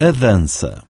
A dança.